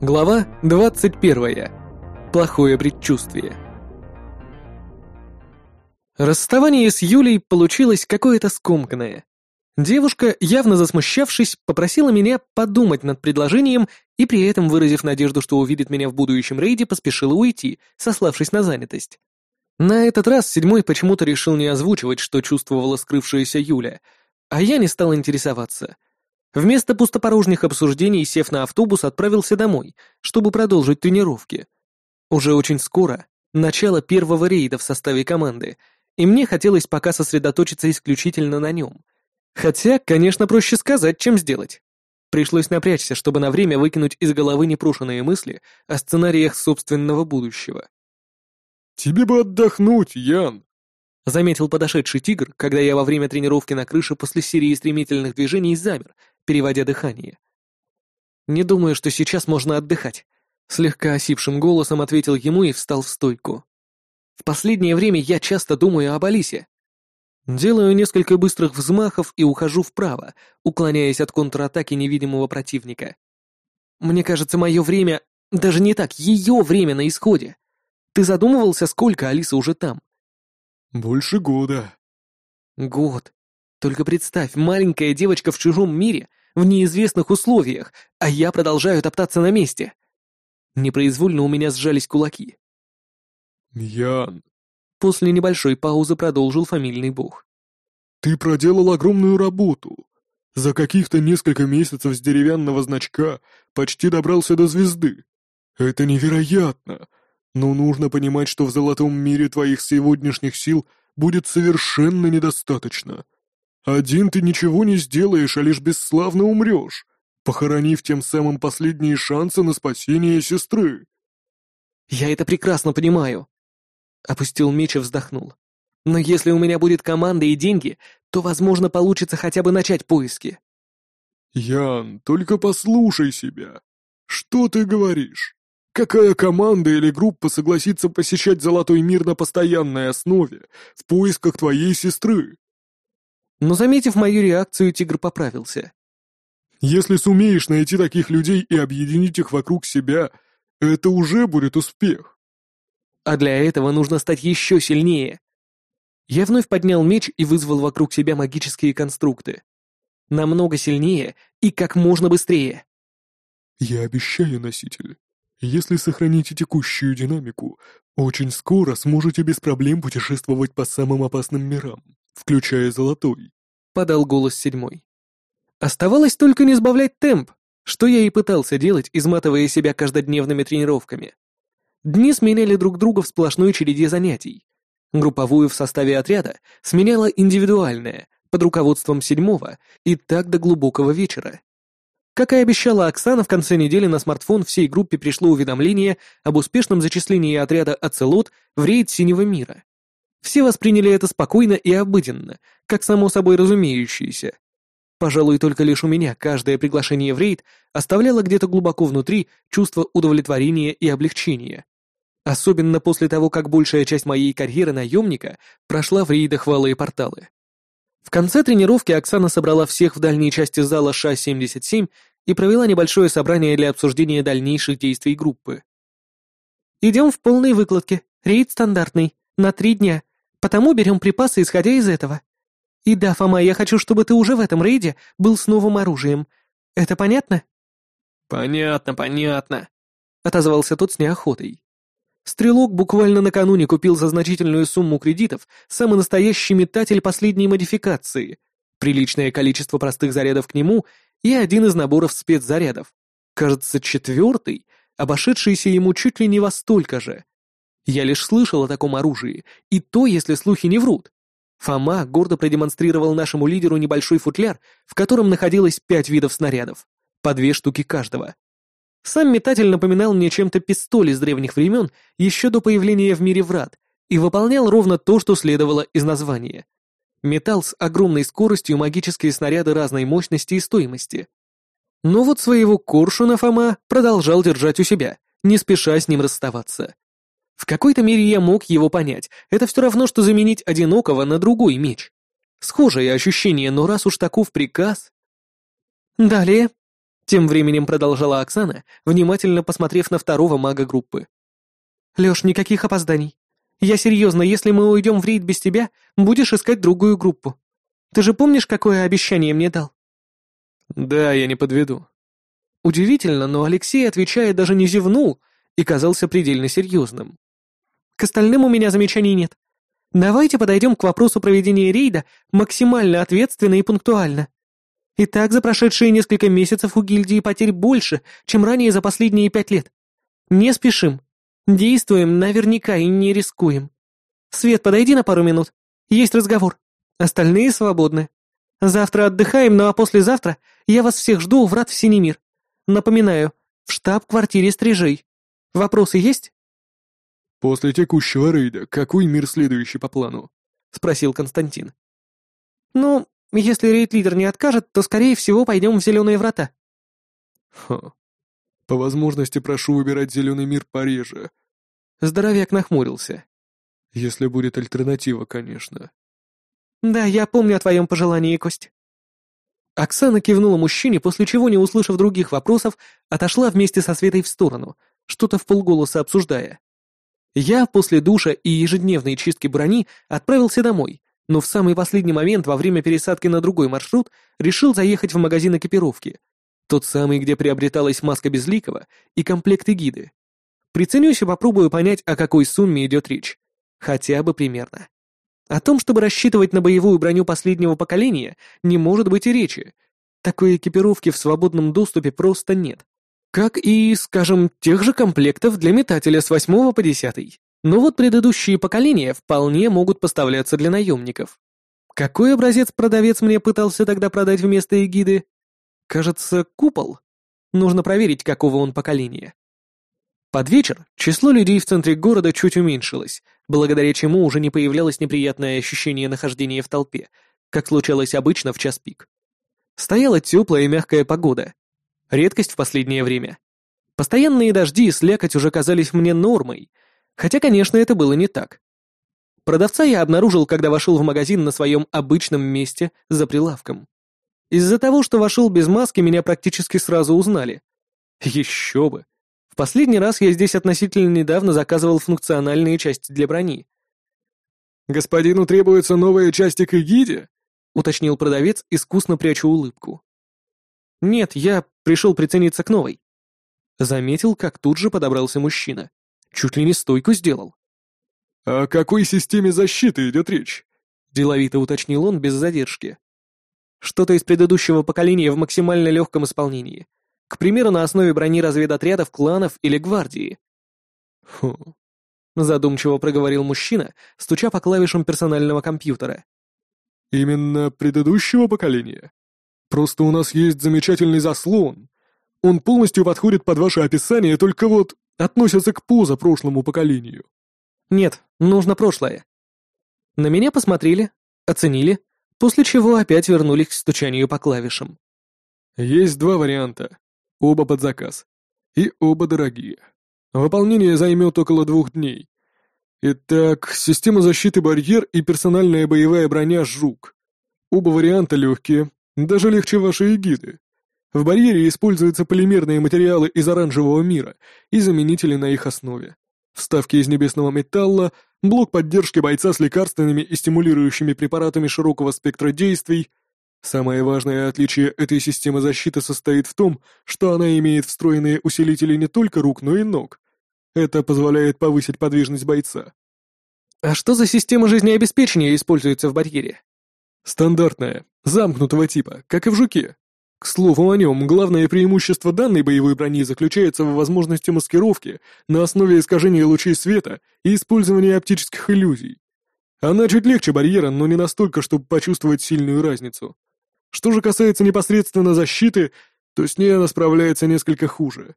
Глава 21. Плохое предчувствие. Расставание с Юлей получилось какое-то скомканное. Девушка, явно засмущавшись, попросила меня подумать над предложением и при этом, выразив надежду, что увидит меня в будущем рейде, поспешила уйти, сославшись на занятость. На этот раз седьмой почему-то решил не озвучивать, что чувствовала скрывшаяся Юля, а я не стал интересоваться — Вместо пустопорожних обсуждений, сев на автобус, отправился домой, чтобы продолжить тренировки. Уже очень скоро начало первого рейда в составе команды, и мне хотелось пока сосредоточиться исключительно на нем. Хотя, конечно, проще сказать, чем сделать. Пришлось напрячься, чтобы на время выкинуть из головы непрошенные мысли о сценариях собственного будущего. «Тебе бы отдохнуть, Ян!» Заметил подошедший тигр, когда я во время тренировки на крыше после серии стремительных движений замер, переводя дыхание. «Не думаю, что сейчас можно отдыхать», — слегка осипшим голосом ответил ему и встал в стойку. «В последнее время я часто думаю об Алисе. Делаю несколько быстрых взмахов и ухожу вправо, уклоняясь от контратаки невидимого противника. Мне кажется, мое время... Даже не так, ее время на исходе. Ты задумывался, сколько Алиса уже там?» «Больше года». «Год. Только представь, маленькая девочка в чужом мире, в неизвестных условиях, а я продолжаю топтаться на месте. Непроизвольно у меня сжались кулаки. «Ян...» После небольшой паузы продолжил фамильный бог. «Ты проделал огромную работу. За каких-то несколько месяцев с деревянного значка почти добрался до звезды. Это невероятно. Но нужно понимать, что в золотом мире твоих сегодняшних сил будет совершенно недостаточно. Один ты ничего не сделаешь, а лишь бесславно умрешь, похоронив тем самым последние шансы на спасение сестры. Я это прекрасно понимаю. Опустил меч и вздохнул. Но если у меня будет команда и деньги, то, возможно, получится хотя бы начать поиски. Ян, только послушай себя. Что ты говоришь? Какая команда или группа согласится посещать Золотой мир на постоянной основе в поисках твоей сестры? Но, заметив мою реакцию, тигр поправился. «Если сумеешь найти таких людей и объединить их вокруг себя, это уже будет успех». «А для этого нужно стать еще сильнее». Я вновь поднял меч и вызвал вокруг себя магические конструкты. Намного сильнее и как можно быстрее. «Я обещаю, носитель, если сохраните текущую динамику, очень скоро сможете без проблем путешествовать по самым опасным мирам включая золотой», — подал голос седьмой. Оставалось только не сбавлять темп, что я и пытался делать, изматывая себя каждодневными тренировками. Дни сменяли друг друга в сплошной череде занятий. Групповую в составе отряда сменяла индивидуальная, под руководством седьмого, и так до глубокого вечера. Как и обещала Оксана, в конце недели на смартфон всей группе пришло уведомление об успешном зачислении отряда «Оцелот» в рейд Синего мира. Все восприняли это спокойно и обыденно, как само собой разумеющееся. Пожалуй, только лишь у меня каждое приглашение в рейд оставляло где-то глубоко внутри чувство удовлетворения и облегчения. Особенно после того, как большая часть моей карьеры наемника прошла в рейдах валы и порталы. В конце тренировки Оксана собрала всех в дальней части зала ША-77 и провела небольшое собрание для обсуждения дальнейших действий группы. «Идем в полной выкладке. Рейд стандартный. На три дня. Потому берем припасы, исходя из этого. И да, Фома, я хочу, чтобы ты уже в этом рейде был с новым оружием. Это понятно?» «Понятно, понятно», — отозвался тот с неохотой. Стрелок буквально накануне купил за значительную сумму кредитов самый настоящий метатель последней модификации, приличное количество простых зарядов к нему и один из наборов спецзарядов. Кажется, четвертый, обошедшийся ему чуть ли не во столько же. Я лишь слышал о таком оружии, и то, если слухи не врут. Фома гордо продемонстрировал нашему лидеру небольшой футляр, в котором находилось пять видов снарядов, по две штуки каждого. Сам метатель напоминал мне чем-то пистоль из древних времен еще до появления в мире врат и выполнял ровно то, что следовало из названия. Металл с огромной скоростью магические снаряды разной мощности и стоимости. Но вот своего коршуна Фома продолжал держать у себя, не спеша с ним расставаться. В какой-то мере я мог его понять. Это все равно, что заменить одинокого на другой меч. Схожее ощущение, но раз уж таков приказ... Далее. Тем временем продолжала Оксана, внимательно посмотрев на второго мага группы. «Лёш, никаких опозданий. Я серьезно, если мы уйдем в рейд без тебя, будешь искать другую группу. Ты же помнишь, какое обещание мне дал?» «Да, я не подведу». Удивительно, но Алексей, отвечая, даже не зевнул и казался предельно серьезным. «К остальным у меня замечаний нет. Давайте подойдем к вопросу проведения рейда максимально ответственно и пунктуально. Итак, за прошедшие несколько месяцев у гильдии потерь больше, чем ранее за последние пять лет. Не спешим. Действуем наверняка и не рискуем. Свет, подойди на пару минут. Есть разговор. Остальные свободны. Завтра отдыхаем, ну а послезавтра я вас всех жду у врат в Синий мир. Напоминаю, в штаб-квартире стрижей. Вопросы есть? «После текущего рейда какой мир следующий по плану?» — спросил Константин. «Ну, если рейд-лидер не откажет, то, скорее всего, пойдем в Зеленые врата». «Ха. По возможности прошу выбирать Зеленый мир пореже». Здоровяк нахмурился. «Если будет альтернатива, конечно». «Да, я помню о твоем пожелании, Кость». Оксана кивнула мужчине, после чего, не услышав других вопросов, отошла вместе со Светой в сторону, что-то в полголоса обсуждая. Я после душа и ежедневной чистки брони отправился домой, но в самый последний момент во время пересадки на другой маршрут решил заехать в магазин экипировки. Тот самый, где приобреталась маска Безликого и комплекты гиды. Приценюсь и попробую понять, о какой сумме идет речь. Хотя бы примерно. О том, чтобы рассчитывать на боевую броню последнего поколения, не может быть и речи. Такой экипировки в свободном доступе просто нет. Как и, скажем, тех же комплектов для метателя с 8 по 10. Но вот предыдущие поколения вполне могут поставляться для наемников. Какой образец продавец мне пытался тогда продать вместо эгиды? Кажется, купол. Нужно проверить, какого он поколения. Под вечер число людей в центре города чуть уменьшилось, благодаря чему уже не появлялось неприятное ощущение нахождения в толпе, как случалось обычно в час пик. Стояла теплая и мягкая погода, Редкость в последнее время. Постоянные дожди и слякоть уже казались мне нормой, хотя, конечно, это было не так. Продавца я обнаружил, когда вошел в магазин на своем обычном месте за прилавком. Из-за того, что вошел без маски, меня практически сразу узнали. Еще бы. В последний раз я здесь относительно недавно заказывал функциональные части для брони. «Господину требуется новая части к эгиде?» — уточнил продавец, искусно пряча улыбку. «Нет, я пришел прицениться к новой». Заметил, как тут же подобрался мужчина. Чуть ли не стойку сделал. «О какой системе защиты идет речь?» Деловито уточнил он без задержки. «Что-то из предыдущего поколения в максимально легком исполнении. К примеру, на основе брони разведотрядов, кланов или гвардии». «Хм...» Задумчиво проговорил мужчина, стуча по клавишам персонального компьютера. «Именно предыдущего поколения?» Просто у нас есть замечательный заслон. Он полностью подходит под ваше описание, только вот относится к позапрошлому поколению. Нет, нужно прошлое. На меня посмотрели, оценили, после чего опять вернулись к стучанию по клавишам. Есть два варианта. Оба под заказ. И оба дорогие. Выполнение займет около двух дней. Итак, система защиты барьер и персональная боевая броня «Жук». Оба варианта легкие, даже легче вашей эгиды. В барьере используются полимерные материалы из оранжевого мира и заменители на их основе. Вставки из небесного металла, блок поддержки бойца с лекарственными и стимулирующими препаратами широкого спектра действий. Самое важное отличие этой системы защиты состоит в том, что она имеет встроенные усилители не только рук, но и ног. Это позволяет повысить подвижность бойца. А что за система жизнеобеспечения используется в барьере? Стандартная, замкнутого типа, как и в «Жуке». К слову о нем, главное преимущество данной боевой брони заключается в возможности маскировки на основе искажения лучей света и использования оптических иллюзий. Она чуть легче барьера, но не настолько, чтобы почувствовать сильную разницу. Что же касается непосредственно защиты, то с ней она справляется несколько хуже.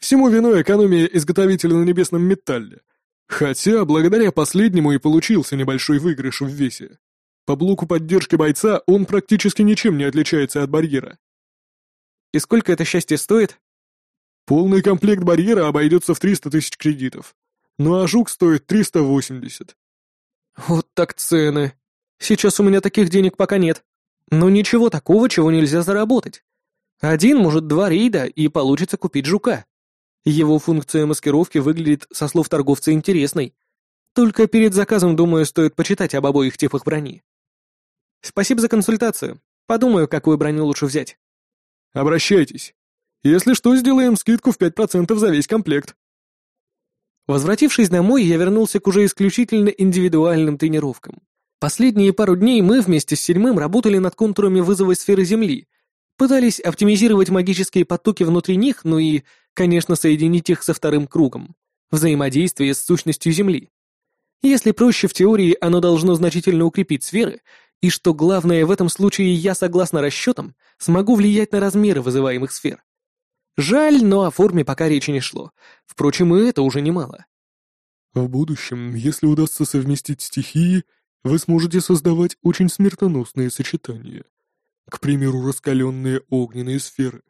Всему виной экономия изготовителя на небесном металле. Хотя, благодаря последнему и получился небольшой выигрыш в весе. По блоку поддержки бойца он практически ничем не отличается от барьера. И сколько это счастье стоит? Полный комплект барьера обойдется в 300 тысяч кредитов. Ну а жук стоит 380. Вот так цены. Сейчас у меня таких денег пока нет. Но ничего такого, чего нельзя заработать. Один, может, два рейда, и получится купить жука. Его функция маскировки выглядит, со слов торговца, интересной. Только перед заказом, думаю, стоит почитать об обоих типах брони. Спасибо за консультацию. Подумаю, какую броню лучше взять. Обращайтесь. Если что, сделаем скидку в 5% за весь комплект. Возвратившись домой, я вернулся к уже исключительно индивидуальным тренировкам. Последние пару дней мы вместе с Седьмым работали над контурами вызова сферы Земли, пытались оптимизировать магические потоки внутри них, ну и, конечно, соединить их со вторым кругом, взаимодействие с сущностью Земли. Если проще, в теории оно должно значительно укрепить сферы, и что главное, в этом случае я, согласно расчетам, смогу влиять на размеры вызываемых сфер. Жаль, но о форме пока речи не шло. Впрочем, и это уже немало. В будущем, если удастся совместить стихии, вы сможете создавать очень смертоносные сочетания. К примеру, раскаленные огненные сферы.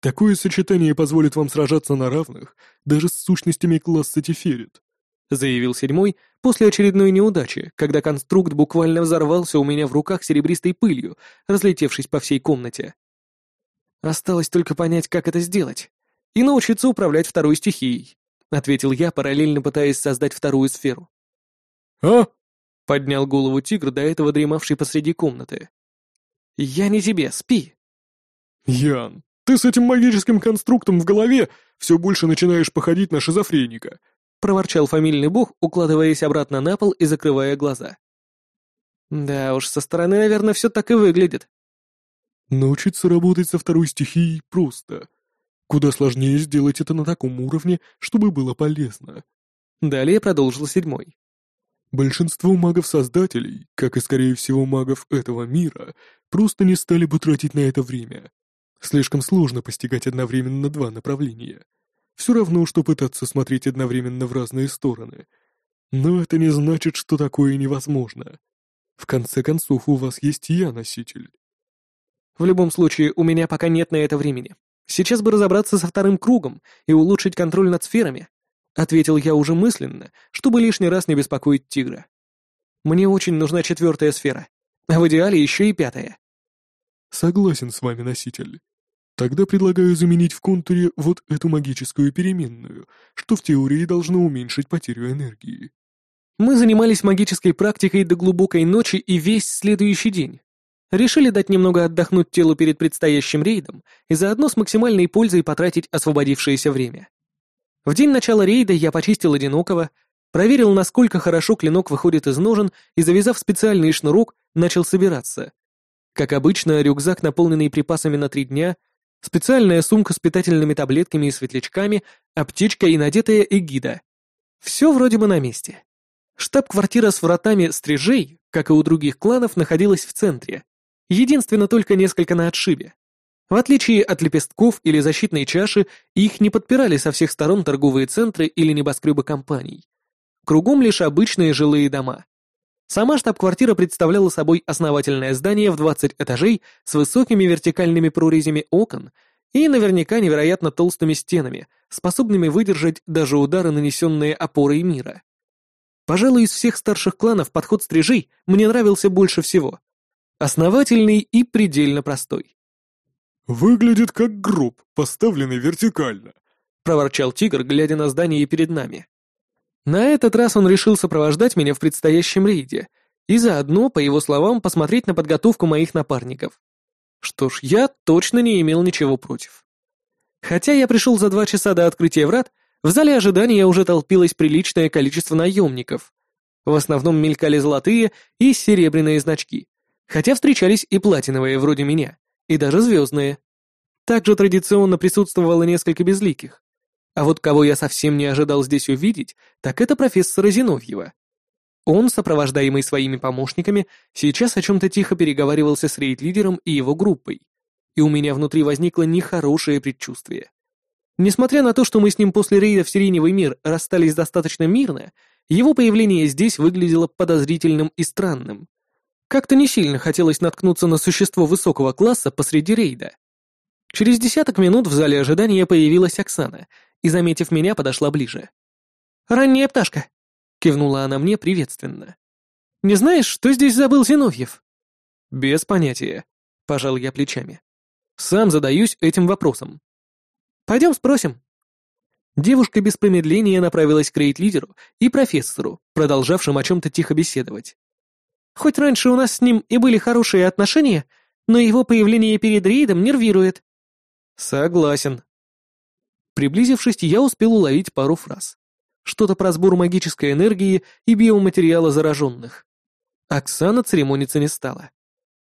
Такое сочетание позволит вам сражаться на равных даже с сущностями класса Теферит. Заявил седьмой после очередной неудачи, когда конструкт буквально взорвался у меня в руках серебристой пылью, разлетевшись по всей комнате. Осталось только понять, как это сделать. И научиться управлять второй стихией, ответил я, параллельно пытаясь создать вторую сферу. «А?» — поднял голову тигр, до этого дремавший посреди комнаты. «Я не тебе, спи!» «Ян, ты с этим магическим конструктом в голове все больше начинаешь походить на шизофреника», — проворчал фамильный бог, укладываясь обратно на пол и закрывая глаза. «Да уж, со стороны, наверное, все так и выглядит. Научиться работать со второй стихией просто. Куда сложнее сделать это на таком уровне, чтобы было полезно. Далее продолжил седьмой. Большинство магов-создателей, как и, скорее всего, магов этого мира, просто не стали бы тратить на это время. Слишком сложно постигать одновременно два направления. Все равно, что пытаться смотреть одновременно в разные стороны. Но это не значит, что такое невозможно. В конце концов, у вас есть я-носитель. В любом случае, у меня пока нет на это времени. Сейчас бы разобраться со вторым кругом и улучшить контроль над сферами. Ответил я уже мысленно, чтобы лишний раз не беспокоить тигра. Мне очень нужна четвертая сфера, а в идеале еще и пятая. Согласен с вами, носитель. Тогда предлагаю заменить в контуре вот эту магическую переменную, что в теории должно уменьшить потерю энергии. Мы занимались магической практикой до глубокой ночи и весь следующий день. Решили дать немного отдохнуть телу перед предстоящим рейдом и заодно с максимальной пользой потратить освободившееся время. В день начала рейда я почистил одинокого, проверил, насколько хорошо клинок выходит из ножен и, завязав специальный шнурок, начал собираться. Как обычно, рюкзак, наполненный припасами на три дня, специальная сумка с питательными таблетками и светлячками, аптечка и надетая эгида. Все вроде бы на месте. Штаб-квартира с вратами стрижей, как и у других кланов, находилась в центре, Единственно только несколько на отшибе. В отличие от лепестков или защитной чаши, их не подпирали со всех сторон торговые центры или небоскребы компаний. Кругом лишь обычные жилые дома. Сама штаб-квартира представляла собой основательное здание в 20 этажей с высокими вертикальными прорезями окон и наверняка невероятно толстыми стенами, способными выдержать даже удары, нанесенные опорой мира. Пожалуй, из всех старших кланов подход стрижей мне нравился больше всего. Основательный и предельно простой. «Выглядит как гроб, поставленный вертикально», — проворчал тигр, глядя на здание перед нами. На этот раз он решил сопровождать меня в предстоящем рейде и заодно, по его словам, посмотреть на подготовку моих напарников. Что ж, я точно не имел ничего против. Хотя я пришел за два часа до открытия врат, в зале ожидания уже толпилось приличное количество наемников. В основном мелькали золотые и серебряные значки хотя встречались и платиновые вроде меня, и даже звездные. Также традиционно присутствовало несколько безликих. А вот кого я совсем не ожидал здесь увидеть, так это профессора Зиновьева. Он, сопровождаемый своими помощниками, сейчас о чем-то тихо переговаривался с рейд-лидером и его группой. И у меня внутри возникло нехорошее предчувствие. Несмотря на то, что мы с ним после рейда в Сиреневый мир расстались достаточно мирно, его появление здесь выглядело подозрительным и странным. Как-то не сильно хотелось наткнуться на существо высокого класса посреди рейда. Через десяток минут в зале ожидания появилась Оксана и, заметив меня, подошла ближе. «Ранняя пташка!» — кивнула она мне приветственно. «Не знаешь, что здесь забыл Зиновьев?» «Без понятия», — пожал я плечами. Сам задаюсь этим вопросом. Пойдем спросим. Девушка без промедления направилась к рейд-лидеру и профессору, продолжавшим о чем-то тихо беседовать. Хоть раньше у нас с ним и были хорошие отношения, но его появление перед рейдом нервирует. Согласен. Приблизившись, я успел уловить пару фраз. Что-то про сбор магической энергии и биоматериала зараженных. Оксана церемониться не стала.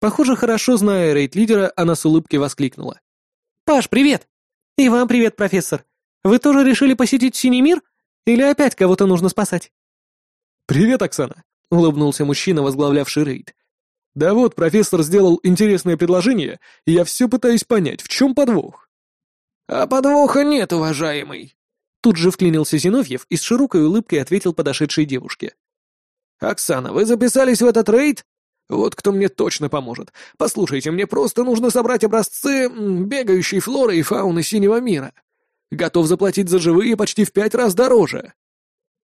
Похоже, хорошо зная рейд-лидера, она с улыбкой воскликнула. «Паш, привет! И вам привет, профессор! Вы тоже решили посетить Синий мир? Или опять кого-то нужно спасать?» «Привет, Оксана!» — улыбнулся мужчина, возглавлявший рейд. «Да вот, профессор сделал интересное предложение, и я все пытаюсь понять, в чем подвох». «А подвоха нет, уважаемый!» Тут же вклинился Зиновьев и с широкой улыбкой ответил подошедшей девушке. «Оксана, вы записались в этот рейд? Вот кто мне точно поможет. Послушайте, мне просто нужно собрать образцы бегающей флоры и фауны синего мира. Готов заплатить за живые почти в пять раз дороже».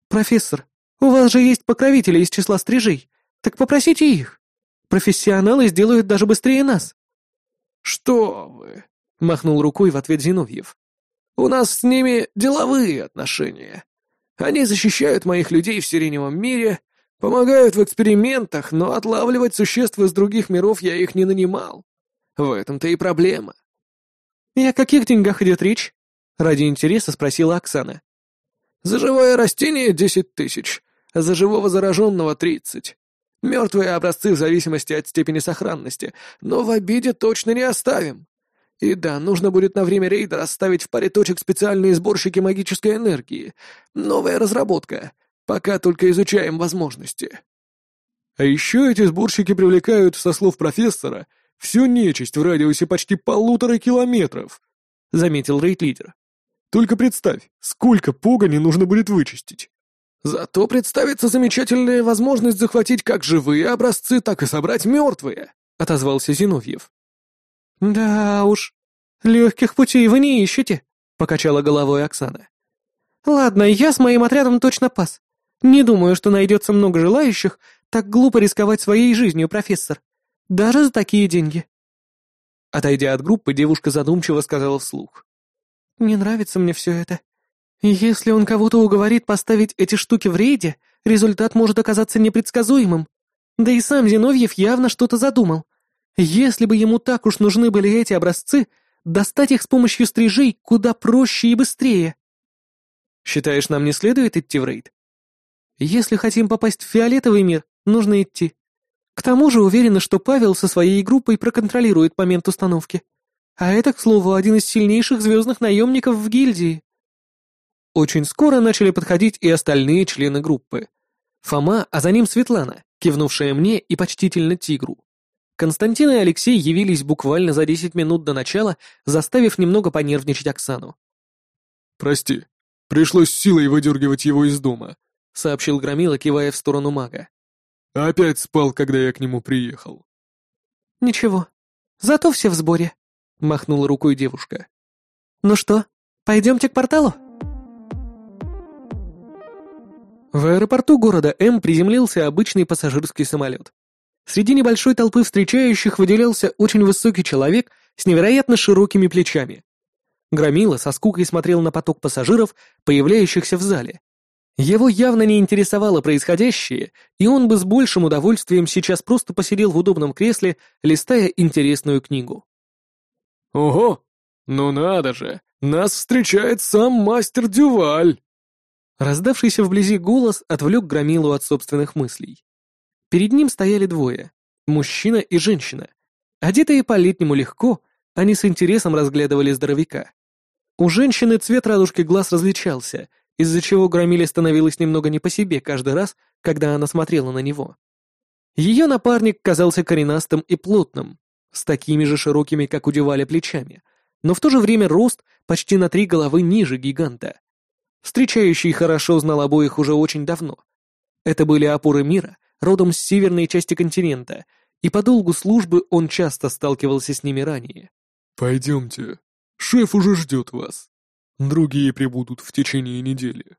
«Профессор, у вас же есть покровители из числа стрижей. Так попросите их. Профессионалы сделают даже быстрее нас». «Что вы?» — махнул рукой в ответ Зиновьев. «У нас с ними деловые отношения. Они защищают моих людей в сиреневом мире, помогают в экспериментах, но отлавливать существ из других миров я их не нанимал. В этом-то и проблема». «И о каких деньгах идет речь?» — ради интереса спросила Оксана. «За живое растение десять тысяч, за живого зараженного тридцать. Мертвые образцы в зависимости от степени сохранности, но в обиде точно не оставим. И да, нужно будет на время рейда расставить в паре точек специальные сборщики магической энергии. Новая разработка. Пока только изучаем возможности. А еще эти сборщики привлекают, со слов профессора, всю нечисть в радиусе почти полутора километров, — заметил рейд-лидер. Только представь, сколько погони нужно будет вычистить. Зато представится замечательная возможность захватить как живые образцы, так и собрать мертвые», — отозвался Зиновьев. «Да уж, легких путей вы не ищете», — покачала головой Оксана. «Ладно, я с моим отрядом точно пас. Не думаю, что найдется много желающих так глупо рисковать своей жизнью, профессор. Даже за такие деньги». Отойдя от группы, девушка задумчиво сказала вслух. «Не нравится мне все это. Если он кого-то уговорит поставить эти штуки в рейде, результат может оказаться непредсказуемым. Да и сам Зиновьев явно что-то задумал. Если бы ему так уж нужны были эти образцы, достать их с помощью стрижей куда проще и быстрее. Считаешь, нам не следует идти в рейд? Если хотим попасть в фиолетовый мир, нужно идти. К тому же уверена, что Павел со своей группой проконтролирует момент установки. А это, к слову, один из сильнейших звездных наемников в гильдии. Очень скоро начали подходить и остальные члены группы. Фома, а за ним Светлана, кивнувшая мне и почтительно тигру. Константин и Алексей явились буквально за 10 минут до начала, заставив немного понервничать Оксану. «Прости, пришлось силой выдергивать его из дома», — сообщил Громила, кивая в сторону мага. «Опять спал, когда я к нему приехал». «Ничего, зато все в сборе», — махнула рукой девушка. «Ну что, пойдемте к порталу?» В аэропорту города М приземлился обычный пассажирский самолет. Среди небольшой толпы встречающих выделялся очень высокий человек с невероятно широкими плечами. Громила со скукой смотрел на поток пассажиров, появляющихся в зале. Его явно не интересовало происходящее, и он бы с большим удовольствием сейчас просто посидел в удобном кресле, листая интересную книгу. «Ого! Ну надо же! Нас встречает сам мастер Дюваль!» Раздавшийся вблизи голос отвлек Громилу от собственных мыслей. Перед ним стояли двое — мужчина и женщина. Одетые по-летнему легко, они с интересом разглядывали здоровяка. У женщины цвет радужки глаз различался, из-за чего Громиле становилось немного не по себе каждый раз, когда она смотрела на него. Ее напарник казался коренастым и плотным, с такими же широкими, как у Дюваля, плечами, но в то же время рост почти на три головы ниже гиганта. Встречающий хорошо знал обоих уже очень давно. Это были опоры мира, родом с северной части континента, и по долгу службы он часто сталкивался с ними ранее. «Пойдемте. Шеф уже ждет вас. Другие прибудут в течение недели».